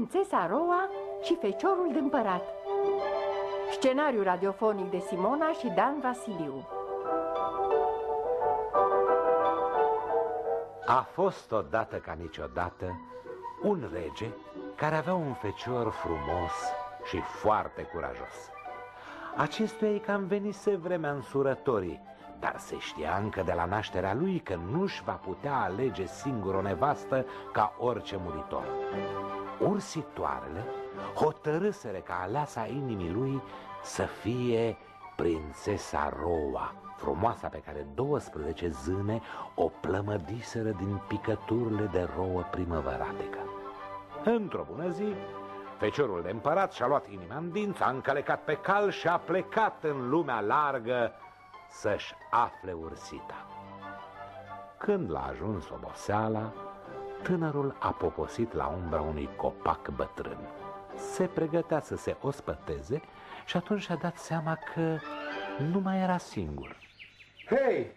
Prințesa Roa și Feciorul de împărat Scenariu radiofonic de Simona și Dan Vasiliu A fost odată ca niciodată un rege care avea un fecior frumos și foarte curajos. Acestuia i cam venise vremea însurătorii, dar se știa încă de la nașterea lui că nu-și va putea alege singur o nevastă ca orice muritor. Ursitoarele hotărâsere ca aleasa inimii lui să fie prințesa Roa, frumoasa pe care 12 zâne o plămădiseră din picăturile de rouă primăvăratecă. Într-o bună zi, feciorul de împărat și-a luat inima în dinți, a încălecat pe cal și a plecat în lumea largă să-și afle ursita. Când l-a ajuns oboseala, tânărul a poposit la umbra unui copac bătrân. Se pregătea să se ospăteze și atunci și-a dat seama că nu mai era singur. Hei,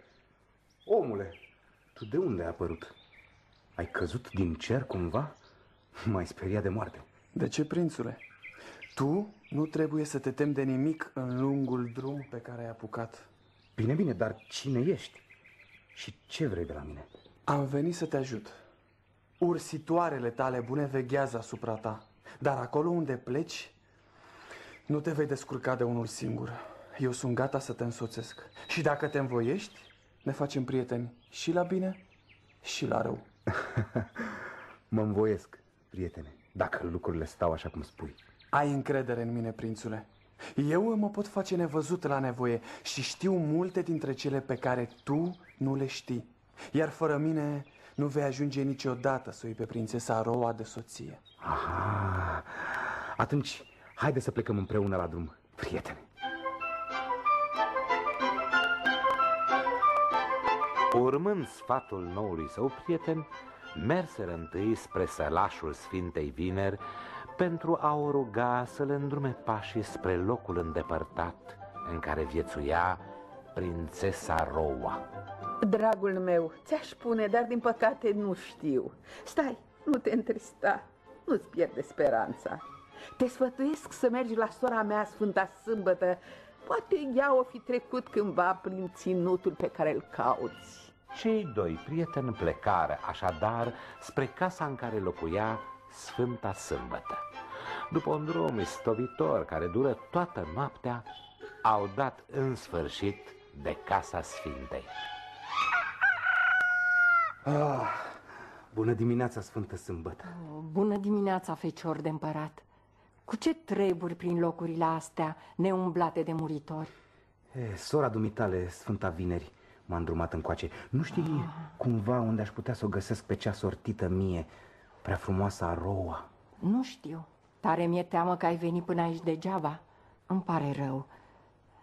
omule, tu de unde ai apărut? Ai căzut din cer cumva? M-ai speriat de moarte. De ce, prințule? Tu nu trebuie să te temi de nimic în lungul drum pe care ai apucat. Bine, bine, dar cine ești? Și ce vrei de la mine? Am venit să te ajut. Ursitoarele tale bune veghează asupra ta, dar acolo unde pleci, nu te vei descurca de unul singur. Eu sunt gata să te însoțesc. Și dacă te învoiești, ne facem prieteni și la bine și la rău. mă învoiesc, prietene, dacă lucrurile stau așa cum spui. Ai încredere în mine, prințule. Eu mă pot face nevăzut la nevoie și știu multe dintre cele pe care tu nu le știi. Iar fără mine nu vei ajunge niciodată să iei pe prințesa Roa de soție. Aha, atunci haide să plecăm împreună la drum, prietene. Urmând sfatul noului său prieten, merseră întâi spre sălașul Sfintei Vineri pentru a o ruga să le îndrume pașii spre locul îndepărtat în care viețuia prințesa Roa. Dragul meu, ți-aș spune, dar din păcate nu știu. Stai, nu te întrista, nu-ți pierde speranța. Te sfătuiesc să mergi la sora mea Sfânta Sâmbătă. Poate ea o fi trecut cândva prin ținutul pe care îl cauți. Cei doi prieteni plecară așadar spre casa în care locuia Sfânta Sâmbătă. După un drum istovitor care dură toată noaptea, au dat în sfârșit de Casa Sfintei. Ah, bună dimineața, Sfântă Sâmbătă! Oh, bună dimineața, fecior de împărat! Cu ce treburi prin locurile astea neumblate de muritori? E, sora dumitale, Sfânta Vineri, m-a îndrumat încoace. Nu știi ah. cumva unde aș putea să o găsesc pe cea sortită mie, prea frumoasa Roa? Nu știu. Tare mi-e teamă că ai venit până aici degeaba. Îmi pare rău.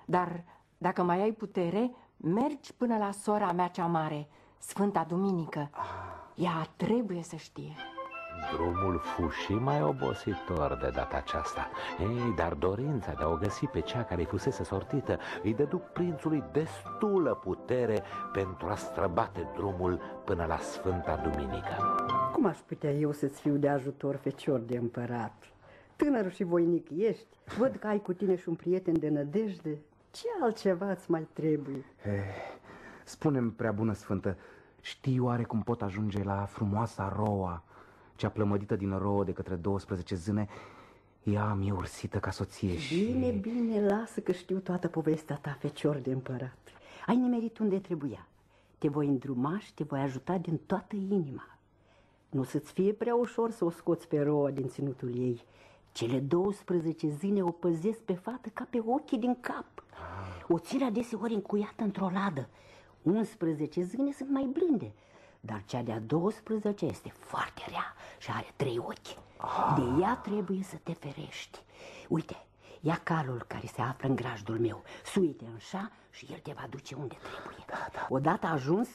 Dar dacă mai ai putere, mergi până la sora mea cea mare, Sfânta Duminică. Ah. Ea trebuie să știe. Drumul fu și mai obositor de data aceasta Ei, dar dorința de a o găsi pe cea care îi fusese sortită Îi deduc prințului destulă putere pentru a străbate drumul până la Sfânta Duminică Cum aș putea eu să-ți fiu de ajutor, fecior de împărat? Tânăr și voinic ești, văd că ai cu tine și un prieten de nădejde Ce altceva îți mai trebuie? Eh, Spune-mi, prea bună sfântă, știi oare cum pot ajunge la frumoasa roa cea plămădită din rouă de către 12 zâne, ea mi-e ursită ca soție și... Bine, bine, lasă că știu toată povestea ta, fecior de împărat. Ai nimerit unde trebuia. Te voi îndruma și te voi ajuta din toată inima. Nu să-ți fie prea ușor să o scoți pe roa din ținutul ei. Cele 12 zile o păzesc pe fată ca pe ochii din cap. O ține adeseori încuiată într-o ladă. 11 zile sunt mai blânde, dar cea de-a 12 este foarte rea și are trei ochi. Ah. De ea trebuie să te ferești. Uite, ia calul care se află în grajdul meu, suite în șa și el te va duce unde trebuie. Da, da. Odată ajuns,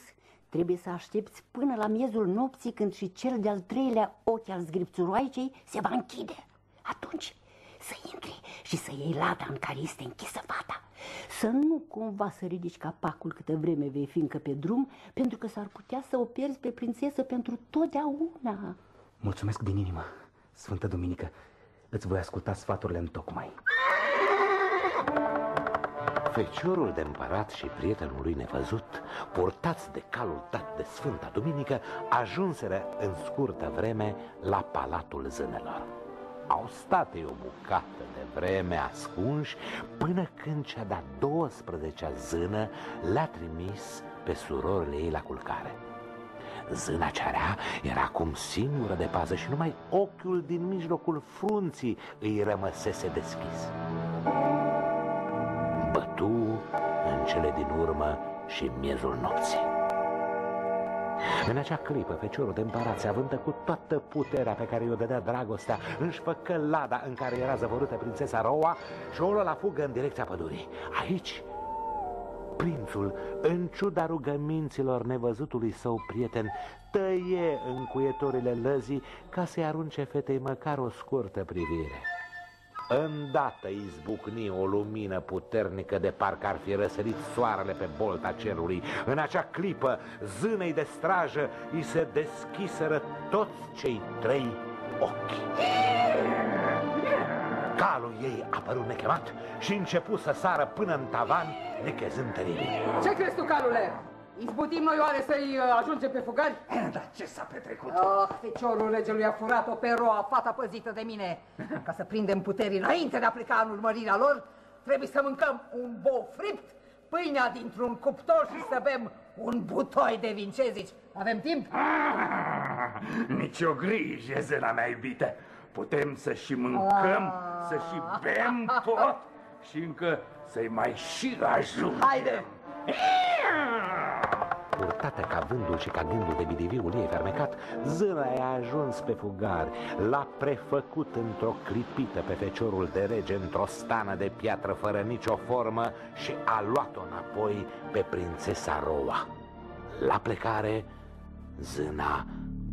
trebuie să aștepți până la miezul nopții când și cel de-al treilea ochi al zgripțuroaicei se va închide. Atunci să intri și să iei lada în care este închisă fata. Să nu cumva să ridici capacul câtă vreme vei fi încă pe drum, pentru că s-ar putea să o pierzi pe prințesă pentru totdeauna. Mulțumesc din inimă, Sfântă Duminică, îți voi asculta sfaturile în tocmai. Feciorul de împărat și prietenul lui nevăzut, purtați de calul dat de Sfânta Duminică, ajunseră în scurtă vreme la Palatul Zânelor. Au stat ei o bucată de vreme ascunși până când cea de-a 12-a zână le-a trimis pe surorile ei la culcare. Zâna cearea era acum singură de pază și numai ochiul din mijlocul frunții îi rămăsese deschis. Bătu în cele din urmă și miezul nopții. În acea clipă, feciorul de împărat se avântă cu toată puterea pe care i-o dădea dragostea, își făcă lada în care era zăvărută prințesa Roa și o la fugă în direcția pădurii. Aici, prințul, în ciuda rugăminților nevăzutului său prieten, tăie încuietorile lăzii ca să-i arunce fetei măcar o scurtă privire. Îndată izbucni o lumină puternică de parcă ar fi răsărit soarele pe bolta cerului. În acea clipă, zânei de strajă, îi se deschiseră toți cei trei ochi. Calul ei apăru nechemat și începu să sară până în tavan, nechezând teribil. Ce crezi tu, calule? Izbutim noi oare să-i uh, ajungem pe fugari? Dar ce s-a petrecut? Oh, feciorul regelui a furat-o pe roa, fata păzită de mine. Ca să prindem puteri înainte de a pleca în urmărirea lor, trebuie să mâncăm un bou fript, pâinea dintr-un cuptor și să bem un butoi de vin. Ce zici? Avem timp? Ah, nici o grijă, zâna mea iubită. Putem să și mâncăm, ah. să și bem tot și încă să-i mai și ajungem. Haide! Purtată ca vândul și ca gândul de bidiviul ei fermecat, zâna a ajuns pe fugari, l-a prefăcut într-o clipită pe feciorul de rege într-o stană de piatră fără nicio formă și a luat-o înapoi pe prințesa Roa. La plecare, zâna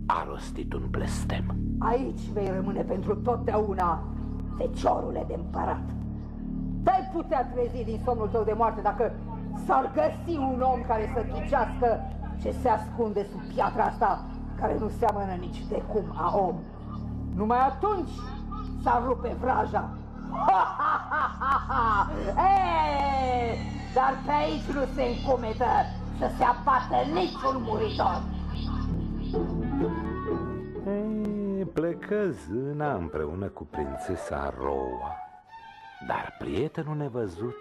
a rostit un blestem. Aici vei rămâne pentru totdeauna, feciorule de împărat. Te-ai putea trezi din somnul tău de moarte dacă s-ar găsi un om care să ghicească ce se ascunde sub piatra asta, care nu seamănă nici de cum a om. Numai atunci s-ar rupe vraja. Ha, ha, ha, ha, ha. E, dar pe aici nu se încumetă să se abată niciun muritor. Ei, plecă zâna împreună cu prințesa Roa, dar prietenul nevăzut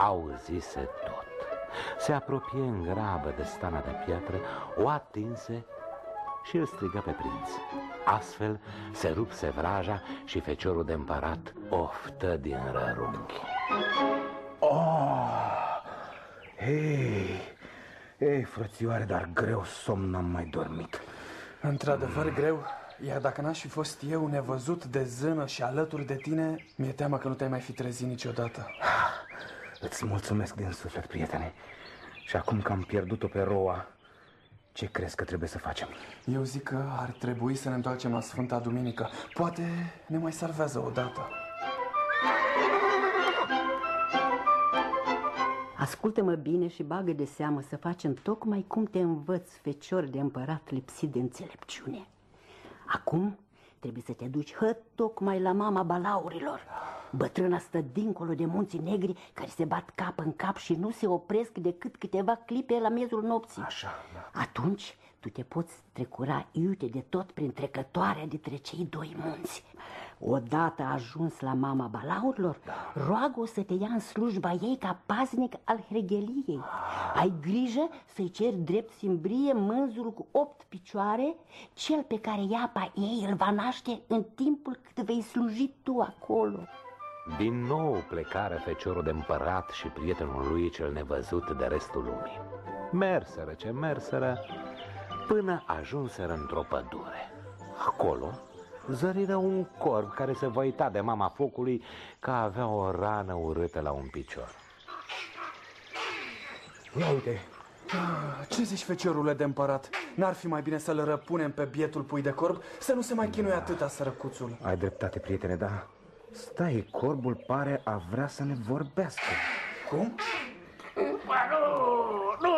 auzise tot. Se apropie în grabă de stana de piatră, o atinse și îl strigă pe prinț. Astfel se rupse vraja și feciorul de împărat oftă din rărunchi. Oh! Hei, ei, frățioare, dar greu somn n-am mai dormit. Într-adevăr mm. greu, iar dacă n-aș fi fost eu nevăzut de zână și alături de tine, mi-e teamă că nu te-ai mai fi trezit niciodată. Îți mulțumesc din suflet, prietene. Și acum că am pierdut-o pe Roa, ce crezi că trebuie să facem? Eu zic că ar trebui să ne întoarcem la Sfânta Duminică. Poate ne mai salvează odată. Ascultă-mă bine și bagă de seamă să facem tocmai cum te învăț, fecior de împărat lipsit de înțelepciune. Acum trebuie să te duci hă tocmai la mama balaurilor. Bătrâna stă dincolo de munții negri care se bat cap în cap și nu se opresc decât câteva clipe la miezul nopții. Așa, da. Atunci tu te poți trecura iute de tot prin trecătoarea dintre cei doi munți. Odată ajuns la mama balaurilor, da. roagă-o să te ia în slujba ei ca paznic al hergheliei. Ah. Ai grijă să-i ceri drept simbrie mânzul cu opt picioare, cel pe care iapa ei îl va naște în timpul cât vei sluji tu acolo. Din nou plecară feciorul de împărat și prietenul lui cel nevăzut de restul lumii. Merseră ce merseră, până ajunseră într-o pădure. Acolo zăriră un corb care se văita de mama focului că avea o rană urâtă la un picior. Ia uite! Ah, ce zici, feciorule de împărat? N-ar fi mai bine să-l răpunem pe bietul pui de corb să nu se mai chinuie atâta sărăcuțul? Ai dreptate, prietene, da. Stai, corbul pare a vrea să ne vorbească. Cum? nu, nu,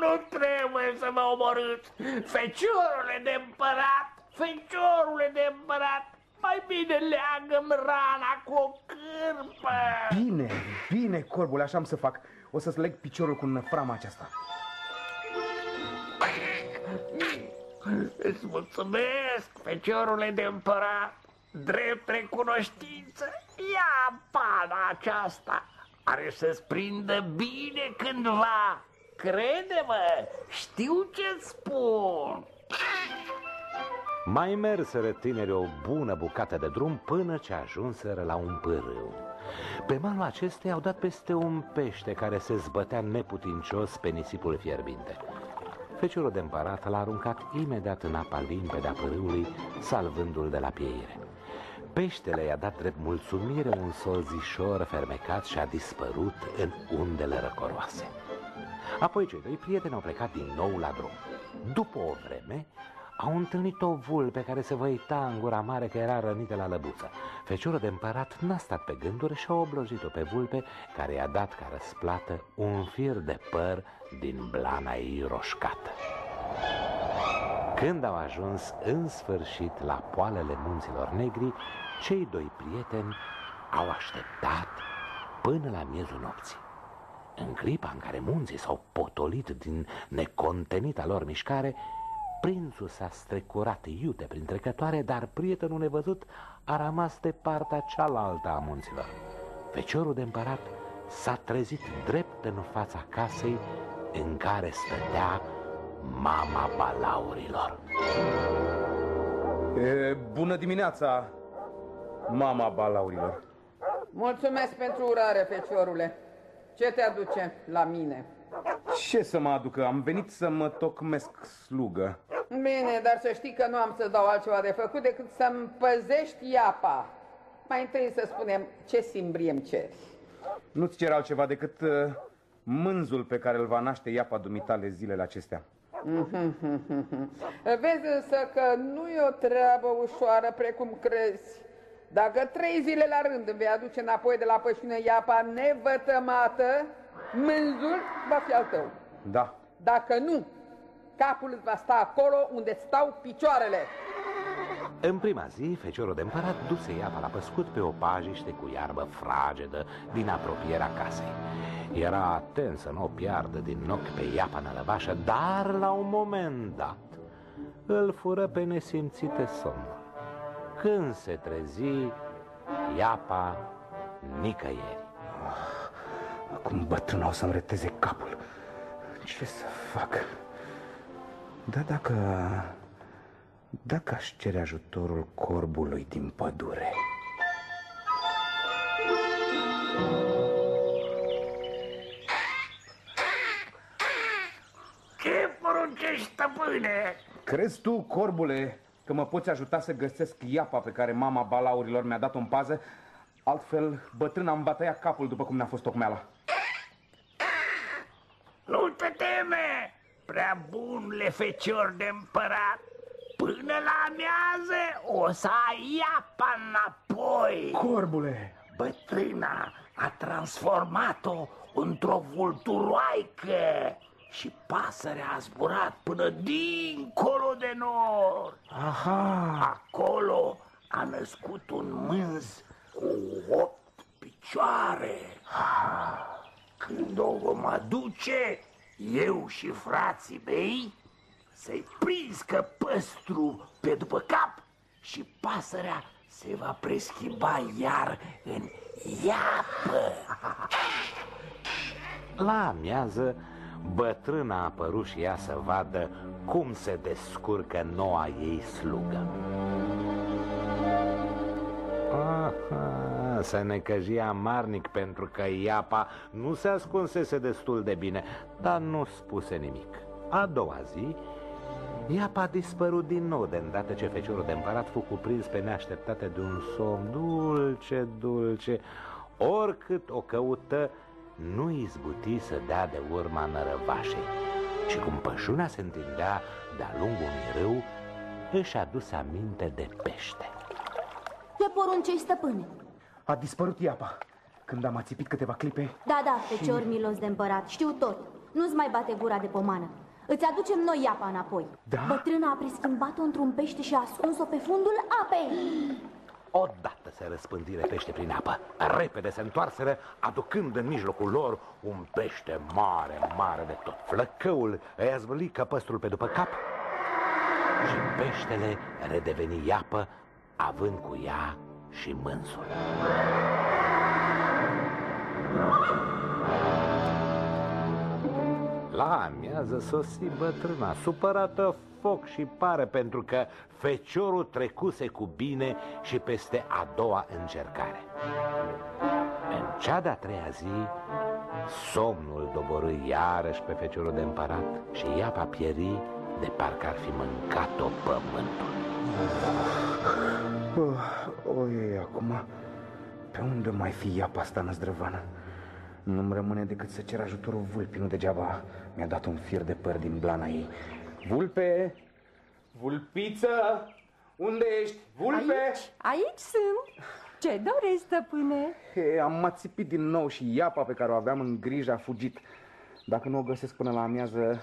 nu trebuie să mă omorâți. Feciorule de împărat, feciorule de împărat, Mai bine leagă rana cu o cârpă. Bine, bine, corbule, așa am să fac. O să-ți leg piciorul cu năframa aceasta. Îți mulțumesc, feciorule de împărat. Drept recunoștință, ia pana aceasta. Are să-ți prindă bine cândva. Crede-mă, știu ce spun. Mai merseră tinerii o bună bucată de drum până ce ajunseră la un pârâu. Pe malul acesteia au dat peste un pește care se zbătea neputincios pe nisipul fierbinte. Feciorul de împărat l-a aruncat imediat în apa limpede a pârâului, salvându-l de la pieire. Peștele i-a dat drept mulțumire un solzișor fermecat și a dispărut în undele răcoroase. Apoi cei doi prieteni au plecat din nou la drum. După o vreme, au întâlnit o vulpe care se văita în gura mare că era rănită la lăbuță. Feciorul de împărat n-a stat pe gânduri și a oblojit-o pe vulpe, care i-a dat ca răsplată un fir de păr din blana ei roșcată. Când au ajuns în sfârșit la poalele munților negri, cei doi prieteni au așteptat până la miezul nopții. În clipa în care munții s-au potolit din necontenita lor mișcare, prințul s-a strecurat iute prin trecătoare, dar prietenul nevăzut a rămas de partea cealaltă a munților. Feciorul de împărat s-a trezit drept în fața casei în care stătea mama balaurilor. E, bună dimineața, mama balaurilor. Mulțumesc pentru urare, feciorule. Ce te aduce la mine? Ce să mă aducă? Am venit să mă tocmesc slugă. Bine, dar să știi că nu am să dau altceva de făcut decât să-mi păzești iapa. Mai întâi să spunem ce simbrie îmi ceri. Nu-ți cer altceva decât uh, mânzul pe care îl va naște iapa dumitale zilele acestea. Vezi însă că nu e o treabă ușoară precum crezi. Dacă trei zile la rând îmi vei aduce înapoi de la pășune iapa nevătămată, mânzul va fi al tău. Da. Dacă nu, capul îți va sta acolo unde stau picioarele. În prima zi, feciorul de împărat duse iapa la păscut pe o pajiște cu iarbă fragedă din apropierea casei. Era atent să nu o piardă din ochi pe iapa nălăvașă, dar la un moment dat îl fură pe nesimțite somnul. Când se trezi, iapa nicăieri. Acum bătrânul o să-mi reteze capul. Ce să fac? Da, dacă... Dacă aș cere ajutorul corbului din pădure... stăpâne? Crezi tu, corbule, că mă poți ajuta să găsesc iapa pe care mama balaurilor mi-a dat-o în pază? Altfel, bătrâna îmi va tăia capul după cum ne-a fost tocmeala. Nu te teme, prea bunle fecior de împărat. Până la amiază o să ai iapa înapoi. Corbule! Bătrâna a transformat-o într-o vulturoaică și pasărea a zburat până dincolo de nord. Aha! Acolo a născut un mânz cu opt picioare. Când o vom aduce, eu și frații mei, să-i priscă păstru pe după cap și pasărea se va preschimba iar în iapă. La amiază, bătrâna a apărut și ea să vadă cum se descurcă noua ei slugă. Aha, se necăjia amarnic pentru că iapa nu se ascunsese destul de bine, dar nu spuse nimic. A doua zi, iapa a dispărut din nou de îndată ce feciorul de împărat fu cuprins pe neașteptate de un somn dulce, dulce. Oricât o căută, nu izbuti să dea de urma nărăvașei. Și cum pășuna se întindea de-a lungul unui râu, își aduse aminte de pește. Ce poruncești, stăpâne? A dispărut iapa. Când am ațipit câteva clipe, Da, da, fecior milos de împărat, știu tot. Nu-ți mai bate gura de pomană. Îți aducem noi iapa înapoi. Da? Bătrâna a preschimbat-o într-un pește și a ascuns-o pe fundul apei. Odată se răspândire pește prin apă. Repede se întoarseră, aducând în mijlocul lor un pește mare, mare de tot. Flăcăul îi zvâli căpăstrul pe după cap și peștele redeveni iapă, având cu ea și mânsul. La amiază sosi bătrâna, supărată foc și pare pentru că feciorul trecuse cu bine și peste a doua încercare. În cea de-a treia zi, somnul doborâi iarăși pe feciorul de împărat și iapa pieri de parcă ar fi mâncat-o pământul. Oh, oi, acum, pe unde mai fi iapa asta năzdrăvană? Nu-mi rămâne decât să cer ajutorul vulpii, nu degeaba mi-a dat un fir de păr din blana ei. Vulpe! Vulpiță! Unde ești? Vulpe! Aici, aici sunt. Ce dorești, stăpâne? He, am mațipit din nou și iapa pe care o aveam în grijă a fugit. Dacă nu o găsesc până la amiază,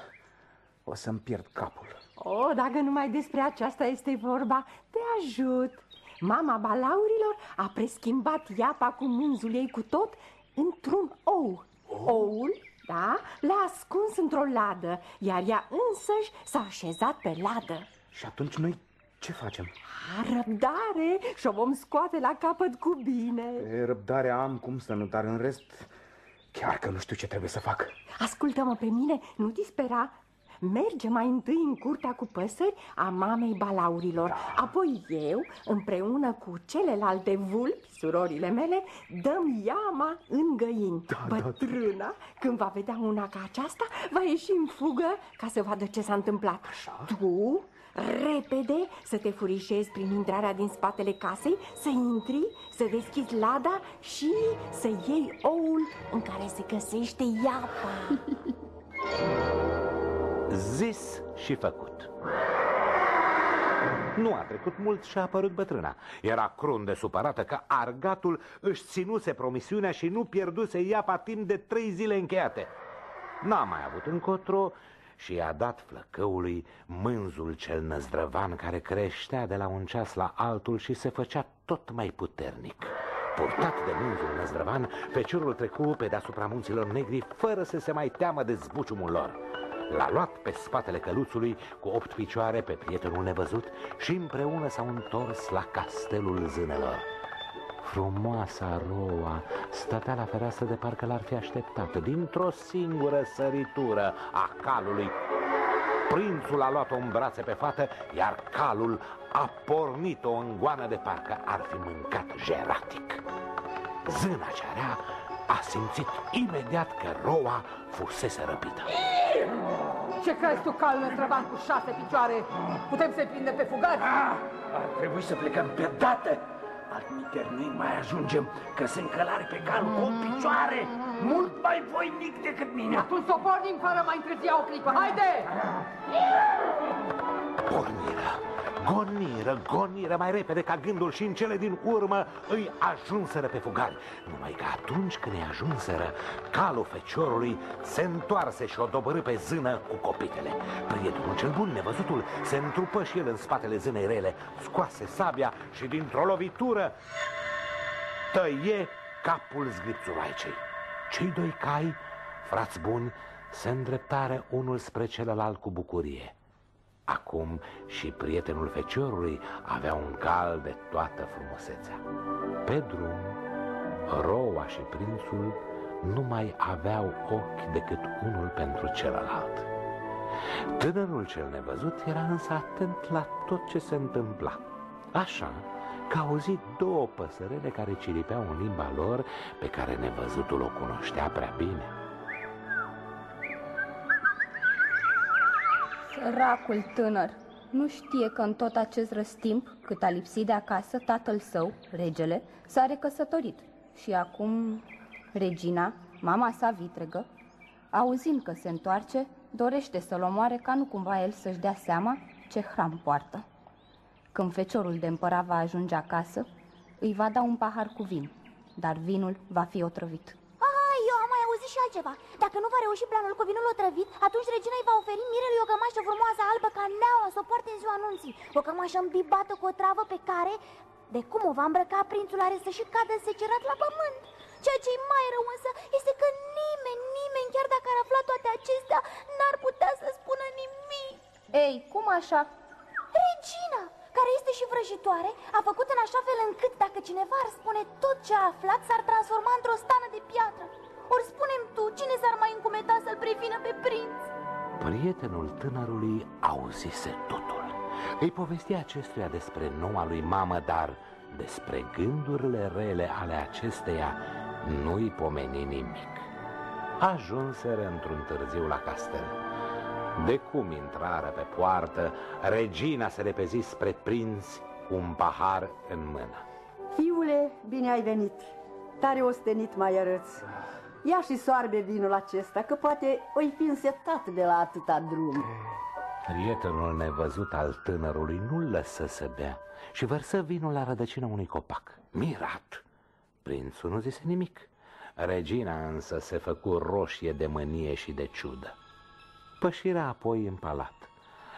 o să-mi pierd capul. Oh, dacă numai despre aceasta este vorba, te ajut. Mama balaurilor a preschimbat iapa cu mânzul ei cu tot într-un ou. Oul, da, l-a ascuns într-o ladă, iar ea însăși s-a așezat pe ladă. Și atunci noi ce facem? A, răbdare și o vom scoate la capăt cu bine. E, răbdare am cum să nu, dar în rest chiar că nu știu ce trebuie să fac. Ascultă-mă pe mine, nu dispera. Merge mai întâi în curtea cu păsări a mamei balaurilor. Da. Apoi eu, împreună cu celelalte vulpi, surorile mele, dăm iama în găini. Da, da, Bătrâna, da. când va vedea una ca aceasta, va ieși în fugă ca să vadă ce s-a întâmplat. Așa? Tu, repede, să te furișezi prin intrarea din spatele casei, să intri, să deschizi lada și să iei oul în care se găsește iapa. Zis și făcut. Nu a trecut mult și a apărut bătrâna. Era crun de supărată că argatul își ținuse promisiunea și nu pierduse iapa timp de trei zile încheiate. N-a mai avut încotro și i-a dat flăcăului mânzul cel năzdrăvan care creștea de la un ceas la altul și se făcea tot mai puternic. Purtat de mânzul năzdrăvan, feciorul trecu pe deasupra munților negri fără să se mai teamă de zbuciumul lor. L-a luat pe spatele căluțului cu opt picioare pe prietenul nevăzut și împreună s-au întors la castelul zânelor. Frumoasa roa stătea la fereastră de parcă l-ar fi așteptat dintr-o singură săritură a calului. Prințul a luat-o în brațe pe fată, iar calul a pornit-o în goană de parcă ar fi mâncat jeratic. Zâna cea rea a simțit imediat că roa fusese răpită. Ce crezi tu, cal năzdrăvan cu șase picioare? Putem să-i prindem pe fugari? Ah, ar trebui să plecăm pe dată. Altminteri nu mai ajungem, că se încălare pe cal cu o picioare, mult mai voinic decât mine. Atunci să o pornim fără mai întârzia o clipă. Haide! Porniră, goniră, goniră mai repede ca gândul și în cele din urmă îi ajunseră pe fugari. Numai că atunci când îi ajunseră, calul feciorului se întoarse și o dobărâ pe zână cu copitele. Prietenul cel bun, nevăzutul, se întrupă și el în spatele zânei rele, scoase sabia și dintr-o lovitură tăie capul zgripțuroaicei. Cei doi cai, frați buni, se îndreptară unul spre celălalt cu bucurie. Acum și prietenul feciorului avea un cal de toată frumusețea. Pe drum, roa și prințul nu mai aveau ochi decât unul pentru celălalt. Tânărul cel nevăzut era însă atent la tot ce se întâmpla. Așa că a auzit două păsărele care ciripeau în limba lor pe care nevăzutul o cunoștea prea bine. Săracul tânăr nu știe că în tot acest răstimp, cât a lipsit de acasă, tatăl său, regele, s-a recăsătorit. Și acum regina, mama sa vitregă, auzind că se întoarce, dorește să-l omoare ca nu cumva el să-și dea seama ce hram poartă. Când feciorul de împărat va ajunge acasă, îi va da un pahar cu vin, dar vinul va fi otrăvit. Ah, eu am mai auzit și altceva. Dacă nu va reuși planul cu vinul otrăvit, atunci regina îi va oferi mirelui o cămașă frumoasă albă ca neaua să o poarte în ziua anunții. O cămașă îmbibată cu o travă pe care De cum o va îmbrăca prințul are să și cadă secerat la pământ Ceea ce e mai rău însă este că nimeni, nimeni, chiar dacă ar afla toate acestea, n-ar putea să spună nimic Ei, cum așa? Regina, care este și vrăjitoare, a făcut în așa fel încât dacă cineva ar spune tot ce a aflat, s-ar transforma într-o stană de piatră Ori spunem tu, cine s-ar mai încumeta să-l prevină pe prinț? Prietenul tânărului auzise totul. Îi povesti acestuia despre noua lui mamă, dar despre gândurile rele ale acesteia nu-i pomeni nimic. Ajunseră într-un târziu la castel. De cum intrară pe poartă, regina se repezi spre prinț cu un pahar în mână. Fiule, bine ai venit. Tare ostenit mai arăți. Ia și soarbe vinul acesta, că poate o fi însetat de la atâta drum. Prietenul nevăzut al tânărului nu lăsă să bea și vărsă vinul la rădăcina unui copac. Mirat! Prințul nu zise nimic. Regina însă se făcu roșie de mânie și de ciudă. Pășirea apoi în palat.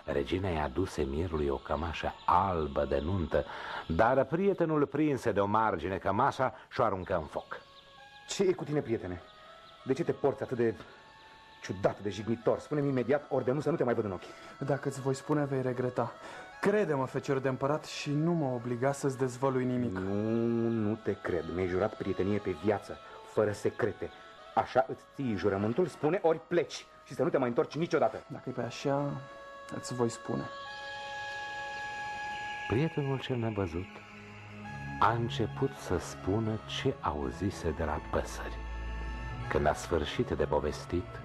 Regina i-a aduse mirului o cămașă albă de nuntă, dar prietenul prinse de o margine cămașa și-o aruncă în foc. Ce e cu tine, prietene? De ce te porți atât de ciudat, de jignitor? Spune-mi imediat, ori de nu să nu te mai văd în ochi. Dacă îți voi spune, vei regreta. Crede-mă, fecior de împărat, și nu mă obliga să-ți dezvălui nimic. Nu, nu te cred. Mi-ai jurat prietenie pe viață, fără secrete. Așa îți ții jurământul, spune ori pleci și să nu te mai întorci niciodată. Dacă e pe așa, îți voi spune. Prietenul cel nevăzut a început să spună ce auzise de la păsări. Când a sfârșit de povestit,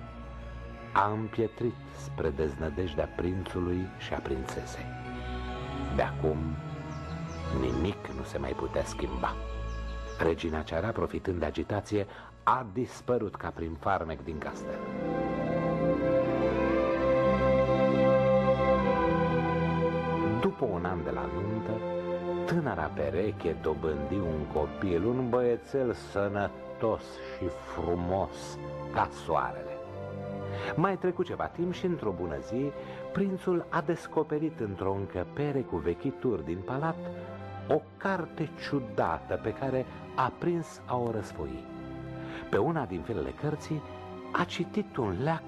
a împietrit spre deznădejdea prințului și a prințesei. De acum, nimic nu se mai putea schimba. Regina ceara, profitând de agitație, a dispărut ca prin farmec din castel. După un an de la nuntă, tânăra pereche dobândi un copil, un băiețel sănătos și frumos ca soarele. Mai trecut ceva timp și într-o bună zi, prințul a descoperit într-o încăpere cu vechituri din palat o carte ciudată pe care a prins a o răsfoi. Pe una din felele cărții a citit un leac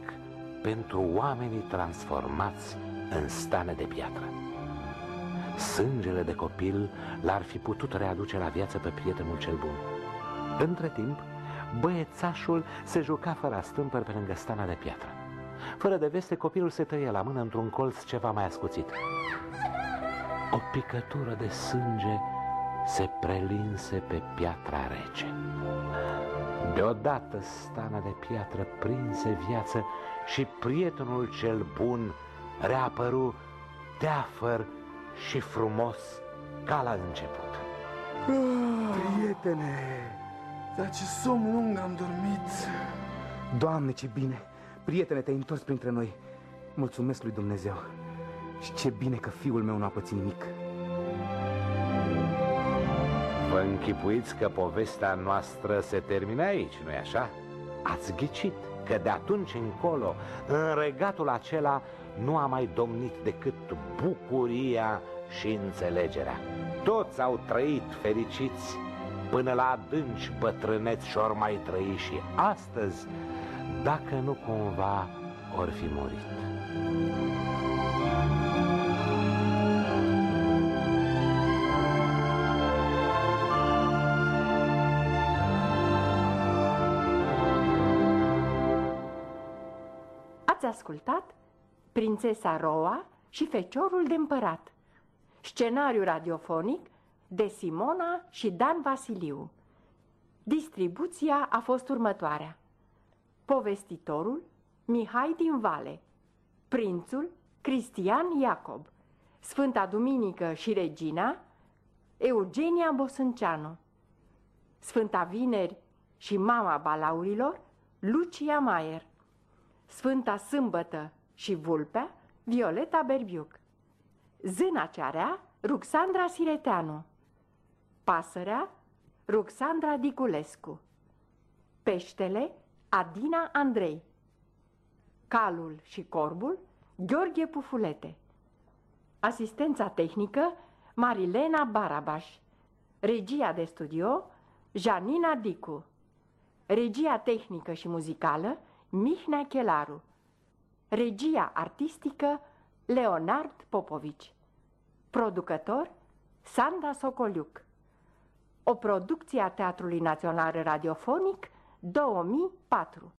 pentru oamenii transformați în stane de piatră. Sângele de copil l-ar fi putut readuce la viață pe prietenul cel bun. Între timp, băiețașul se juca fără stâmpări pe lângă stana de piatră. Fără de veste, copilul se tăie la mână într-un colț ceva mai ascuțit. O picătură de sânge se prelinse pe piatra rece. Deodată stana de piatră prinse viață și prietenul cel bun reapăru teafăr și frumos ca la început. Prietene! Dar ce somn lung am dormit! Doamne, ce bine! Prietene, te-ai întors printre noi. Mulțumesc lui Dumnezeu. Și ce bine că fiul meu nu a pățit nimic. Vă închipuiți că povestea noastră se termină aici, nu-i așa? Ați ghicit că de atunci încolo, în regatul acela, nu a mai domnit decât bucuria și înțelegerea. Toți au trăit fericiți până la adânci bătrâneți și ori mai trăi și astăzi, dacă nu cumva ori fi murit. Ați ascultat Prințesa Roa și Feciorul de împărat Scenariu radiofonic de Simona și Dan Vasiliu. Distribuția a fost următoarea. Povestitorul Mihai din Vale. Prințul Cristian Iacob. Sfânta Duminică și Regina Eugenia Bosânceanu. Sfânta Vineri și Mama Balaurilor Lucia Maier. Sfânta Sâmbătă și Vulpea, Violeta Berbiuc. Zâna cearea, Ruxandra Sireteanu. Pasărea, Ruxandra Diculescu. Peștele, Adina Andrei. Calul și corbul, Gheorghe Pufulete. Asistența tehnică, Marilena Barabaș. Regia de studio, Janina Dicu. Regia tehnică și muzicală, Mihnea Chelaru. Regia artistică, Leonard Popovici. Producător, Sandra Socoliuc. O producție a Teatrului Național Radiofonic 2004.